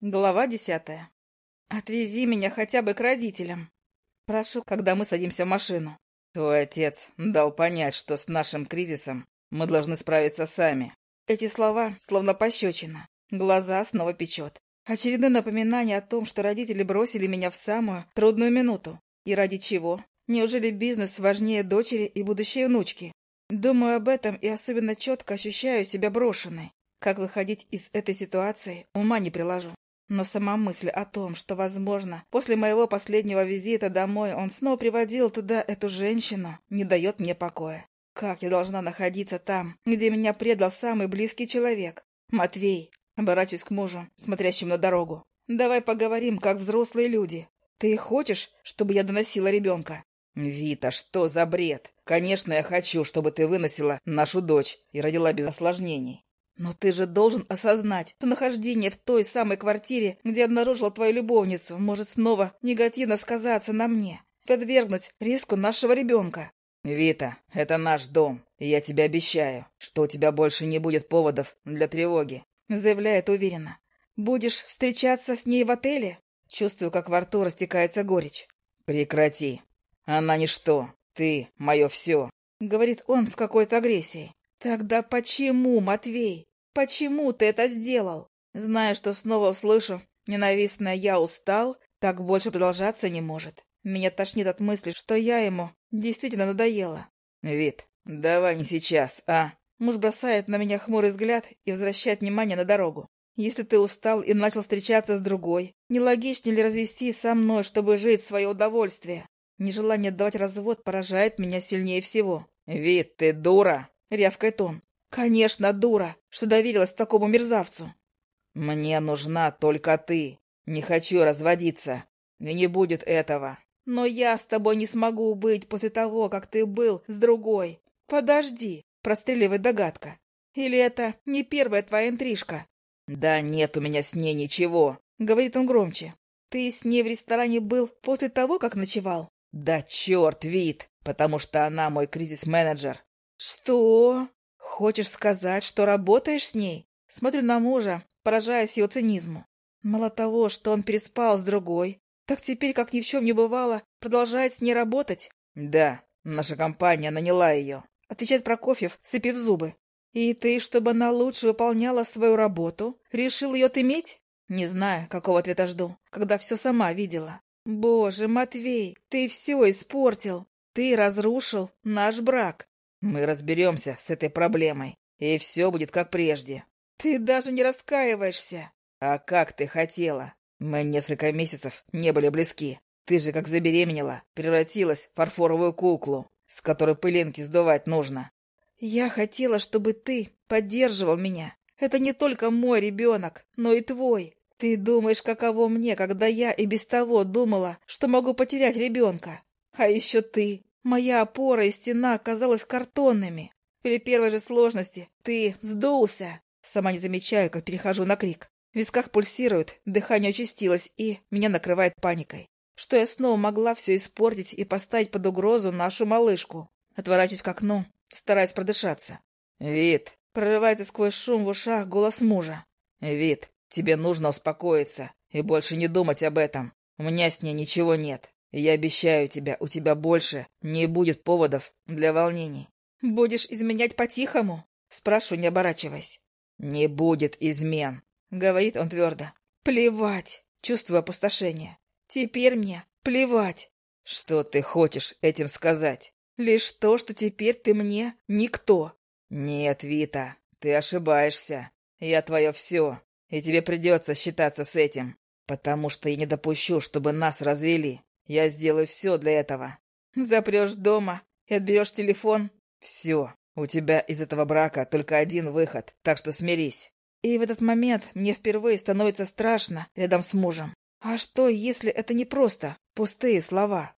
Глава десятая. Отвези меня хотя бы к родителям. Прошу, когда мы садимся в машину. Твой отец дал понять, что с нашим кризисом мы должны справиться сами. Эти слова словно пощечина. Глаза снова печет. Очередное напоминание о том, что родители бросили меня в самую трудную минуту. И ради чего? Неужели бизнес важнее дочери и будущей внучки? Думаю об этом и особенно четко ощущаю себя брошенной. Как выходить из этой ситуации, ума не приложу. Но сама мысль о том, что, возможно, после моего последнего визита домой он снова приводил туда эту женщину, не дает мне покоя. Как я должна находиться там, где меня предал самый близкий человек? Матвей. Оборачиваюсь к мужу, смотрящему на дорогу. Давай поговорим, как взрослые люди. Ты хочешь, чтобы я доносила ребенка? Вита, что за бред? Конечно, я хочу, чтобы ты выносила нашу дочь и родила без осложнений. Но ты же должен осознать, что нахождение в той самой квартире, где обнаружила твою любовницу, может снова негативно сказаться на мне, подвергнуть риску нашего ребенка. Вита, это наш дом, и я тебе обещаю, что у тебя больше не будет поводов для тревоги, заявляет уверенно. Будешь встречаться с ней в отеле? Чувствую, как во рту растекается горечь. Прекрати. Она ничто. Ты — мое все. Говорит он с какой-то агрессией. Тогда почему, Матвей? Почему ты это сделал? Зная, что снова услышу ненавистное «я устал», так больше продолжаться не может. Меня тошнит от мысли, что я ему действительно надоела. «Вид, давай не сейчас, а?» Муж бросает на меня хмурый взгляд и возвращает внимание на дорогу. «Если ты устал и начал встречаться с другой, не логичнее ли развестись со мной, чтобы жить в свое удовольствие? Нежелание давать развод поражает меня сильнее всего». «Вид, ты дура!» — рявкает он. Конечно, дура, что доверилась такому мерзавцу. Мне нужна только ты. Не хочу разводиться. И не будет этого. Но я с тобой не смогу быть после того, как ты был с другой. Подожди, простреливает догадка. Или это не первая твоя интрижка? Да нет у меня с ней ничего, говорит он громче. Ты с ней в ресторане был после того, как ночевал? Да черт, вид, потому что она мой кризис-менеджер. Что? «Хочешь сказать, что работаешь с ней?» Смотрю на мужа, поражаясь его цинизму. Мало того, что он переспал с другой, так теперь, как ни в чем не бывало, продолжает с ней работать. «Да, наша компания наняла ее», — отвечает Прокофьев, сыпив зубы. «И ты, чтобы она лучше выполняла свою работу, решил ее отыметь?» Не знаю, какого ответа жду, когда все сама видела. «Боже, Матвей, ты все испортил. Ты разрушил наш брак. Мы разберемся с этой проблемой, и все будет как прежде. Ты даже не раскаиваешься. А как ты хотела? Мы несколько месяцев не были близки. Ты же, как забеременела, превратилась в фарфоровую куклу, с которой пылинки сдувать нужно. Я хотела, чтобы ты поддерживал меня. Это не только мой ребенок, но и твой. Ты думаешь, каково мне, когда я и без того думала, что могу потерять ребенка. А еще ты. Моя опора и стена оказалась картонными. При первой же сложности ты сдулся. Сама не замечаю, как перехожу на крик. В висках пульсирует, дыхание участилось, и меня накрывает паникой. Что я снова могла все испортить и поставить под угрозу нашу малышку. Отворачиваюсь к окну, стараясь продышаться. «Вид!» — прорывается сквозь шум в ушах голос мужа. «Вид, тебе нужно успокоиться и больше не думать об этом. У меня с ней ничего нет. Я обещаю тебя, у тебя больше не будет поводов для волнений. Будешь изменять по-тихому? Спрашиваю, не оборачиваясь. Не будет измен, говорит он твердо. Плевать. Чувствую опустошение. Теперь мне плевать. Что ты хочешь этим сказать? Лишь то, что теперь ты мне никто. Нет, Вита, ты ошибаешься. Я твое все, и тебе придется считаться с этим, потому что я не допущу, чтобы нас развели. Я сделаю все для этого. Запрешь дома и отберешь телефон. Все. У тебя из этого брака только один выход, так что смирись. И в этот момент мне впервые становится страшно рядом с мужем. А что, если это не просто пустые слова?